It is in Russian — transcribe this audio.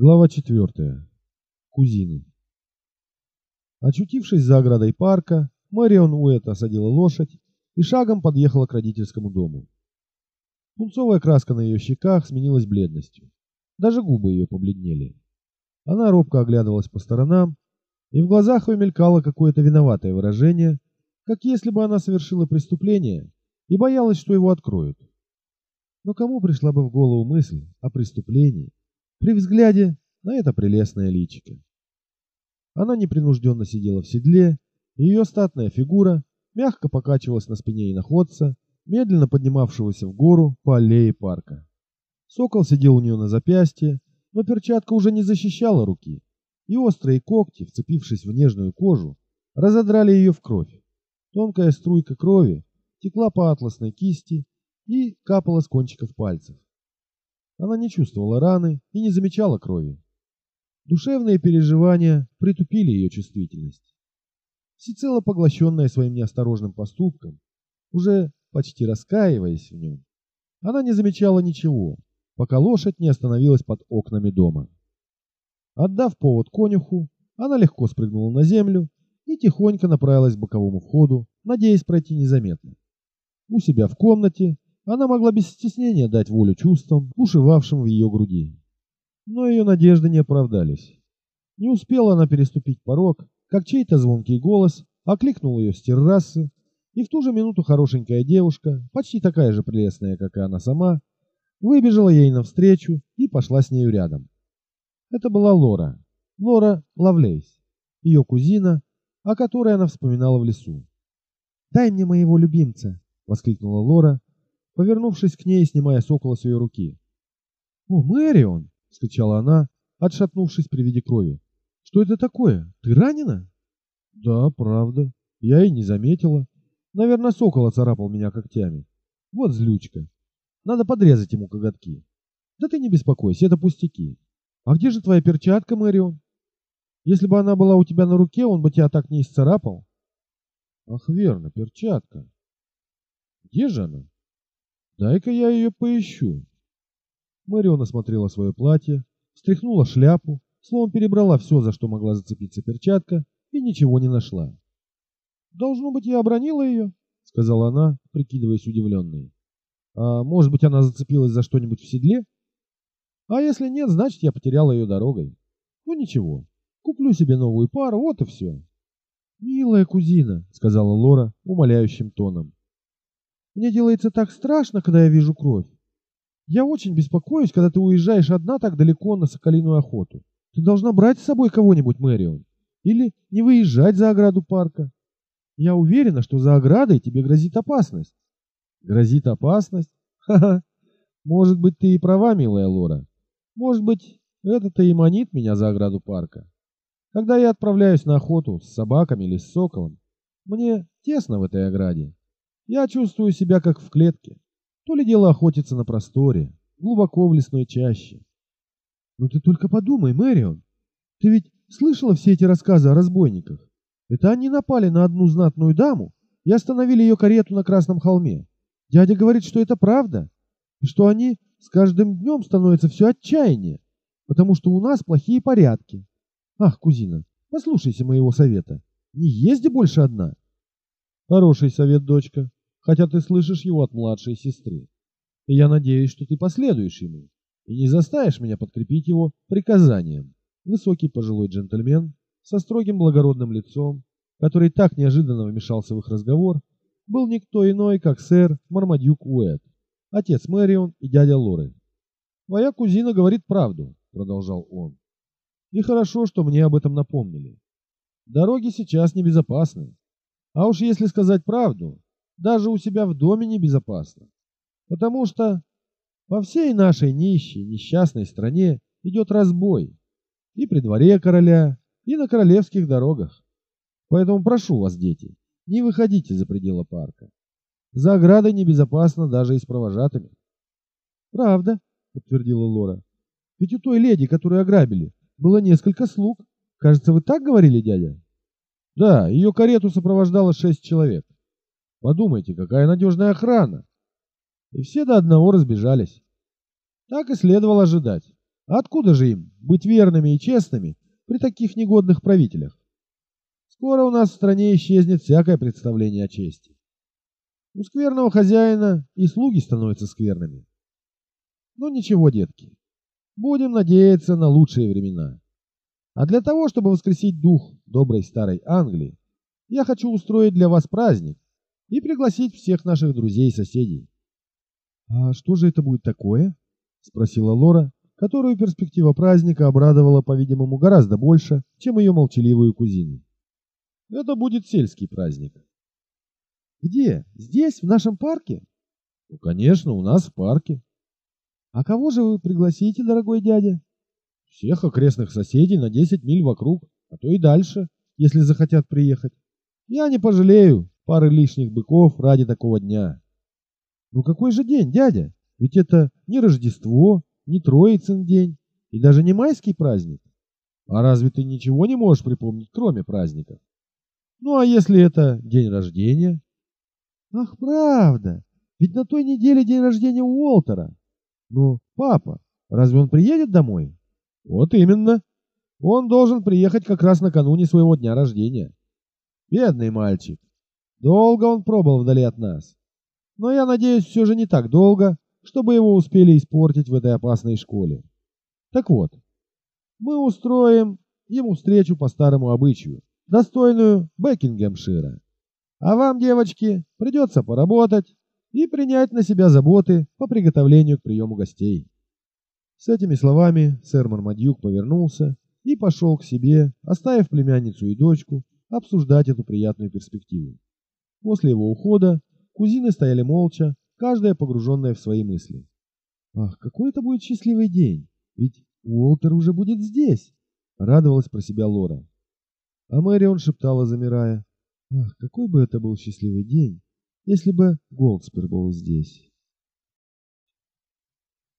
Глава четвертая. Кузины. Очутившись за оградой парка, Мэрион Уэт осадила лошадь и шагом подъехала к родительскому дому. Пунцовая краска на ее щеках сменилась бледностью. Даже губы ее побледнели. Она робко оглядывалась по сторонам, и в глазах ее мелькало какое-то виноватое выражение, как если бы она совершила преступление и боялась, что его откроют. Но кому пришла бы в голову мысль о преступлении, при взгляде на это прелестное личико. Она непринужденно сидела в седле, и ее статная фигура мягко покачивалась на спине иноходца, медленно поднимавшегося в гору по аллее парка. Сокол сидел у нее на запястье, но перчатка уже не защищала руки, и острые когти, вцепившись в нежную кожу, разодрали ее в кровь. Тонкая струйка крови текла по атласной кисти и капала с кончиков пальцев. Она не чувствовала раны и не замечала крови. Душевные переживания притупили ее чувствительность. Всецело поглощенная своим неосторожным поступком, уже почти раскаиваясь в нем, она не замечала ничего, пока лошадь не остановилась под окнами дома. Отдав повод конюху, она легко спрыгнула на землю и тихонько направилась к боковому входу, надеясь пройти незаметно. У себя в комнате она могла без стеснения дать волю чувствам, бушевавшим в ее груди. Но ее надежды не оправдались. Не успела она переступить порог, как чей-то звонкий голос окликнул ее с террасы, и в ту же минуту хорошенькая девушка, почти такая же прелестная, как и она сама, выбежала ей навстречу и пошла с нею рядом. Это была Лора, Лора Лавлейс, ее кузина, о которой она вспоминала в лесу. «Дай мне моего любимца!» — воскликнула Лора, повернувшись к ней, снимая сокола с ее руки. «О, Мэрион!» — вскричала она, отшатнувшись при виде крови. «Что это такое? Ты ранена?» «Да, правда. Я и не заметила. Наверное, сокол оцарапал меня когтями. Вот злючка. Надо подрезать ему коготки. Да ты не беспокойся, это пустяки. А где же твоя перчатка, Мэрион? Если бы она была у тебя на руке, он бы тебя так не исцарапал. Ах, верно, перчатка. Где же она? Дай-ка я ее поищу. Мэрион осмотрела свое платье, стряхнула шляпу, словом перебрала все, за что могла зацепиться перчатка, и ничего не нашла. «Должно быть, я обронила ее», — сказала она, прикидываясь удивленной. «А может быть, она зацепилась за что-нибудь в седле? А если нет, значит, я потеряла ее дорогой. Ну ничего, куплю себе новую пару, вот и все». «Милая кузина», — сказала Лора умоляющим тоном, мне делается так страшно, когда я вижу кровь. Я очень беспокоюсь, когда ты уезжаешь одна так далеко на соколиную охоту. Ты должна брать с собой кого-нибудь, Мэрион. Или не выезжать за ограду парка. Я уверена, что за оградой тебе грозит опасность. Грозит опасность? Ха-ха. Может быть, ты и права, милая Лора. Может быть, это-то и манит меня за ограду парка. Когда я отправляюсь на охоту с собаками или с соколом, мне тесно в этой ограде. Я чувствую себя как в клетке. То ли дело охотиться на просторе, глубоко в лесной чаще. Ну ты только подумай, Мэрион. Ты ведь слышала все эти рассказы о разбойниках? Это они напали на одну знатную даму и остановили ее карету на Красном холме. Дядя говорит, что это правда, и что они с каждым днем становятся все отчаяннее, потому что у нас плохие порядки. Ах, кузина, послушайся моего совета. Не езди больше одна. Хороший совет, дочка хотя ты слышишь его от младшей сестры. И я надеюсь, что ты последуешь ему и не заставишь меня подкрепить его приказанием. Высокий пожилой джентльмен со строгим благородным лицом, который так неожиданно вмешался в их разговор, был никто иной, как сэр Мармадюк Уэт, отец Мэрион и дядя Лоры. «Моя кузина говорит правду», — продолжал он. «И хорошо, что мне об этом напомнили. Дороги сейчас небезопасны. А уж если сказать правду, даже у себя в доме небезопасно. Потому что во всей нашей нищей, несчастной стране идет разбой. И при дворе короля, и на королевских дорогах. Поэтому прошу вас, дети, не выходите за пределы парка. За оградой небезопасно даже и с провожатыми. Правда, подтвердила Лора. Ведь у той леди, которую ограбили, было несколько слуг. Кажется, вы так говорили, дядя? Да, ее карету сопровождало шесть человек. Подумайте, какая надежная охрана. И все до одного разбежались. Так и следовало ожидать. Откуда же им быть верными и честными при таких негодных правителях? Скоро у нас в стране исчезнет всякое представление о чести. У скверного хозяина и слуги становятся скверными. Ну ничего, детки, будем надеяться на лучшие времена. А для того, чтобы воскресить дух доброй старой Англии, я хочу устроить для вас праздник и пригласить всех наших друзей и соседей. «А что же это будет такое?» — спросила Лора, которую перспектива праздника обрадовала, по-видимому, гораздо больше, чем ее молчаливую кузину. «Это будет сельский праздник». «Где? Здесь, в нашем парке?» «Ну, конечно, у нас в парке». «А кого же вы пригласите, дорогой дядя?» «Всех окрестных соседей на 10 миль вокруг, а то и дальше, если захотят приехать. Я не пожалею пары лишних быков ради такого дня». Ну какой же день, дядя? Ведь это не Рождество, не Троицын день и даже не майский праздник. А разве ты ничего не можешь припомнить, кроме праздников? Ну а если это день рождения? Ах, правда, ведь на той неделе день рождения у Уолтера. Ну, папа, разве он приедет домой? Вот именно. Он должен приехать как раз накануне своего дня рождения. Бедный мальчик. Долго он пробыл вдали от нас. Но я надеюсь, все же не так долго, чтобы его успели испортить в этой опасной школе. Так вот, мы устроим ему встречу по старому обычаю, достойную Бекингемшира. А вам, девочки, придется поработать и принять на себя заботы по приготовлению к приему гостей. С этими словами сэр Мармадюк повернулся и пошел к себе, оставив племянницу и дочку обсуждать эту приятную перспективу. После его ухода Кузины стояли молча, каждая погруженная в свои мысли. «Ах, какой это будет счастливый день! Ведь Уолтер уже будет здесь!» Радовалась про себя Лора. А Мэрион шептала, замирая. «Ах, какой бы это был счастливый день, если бы Голдспер был здесь!»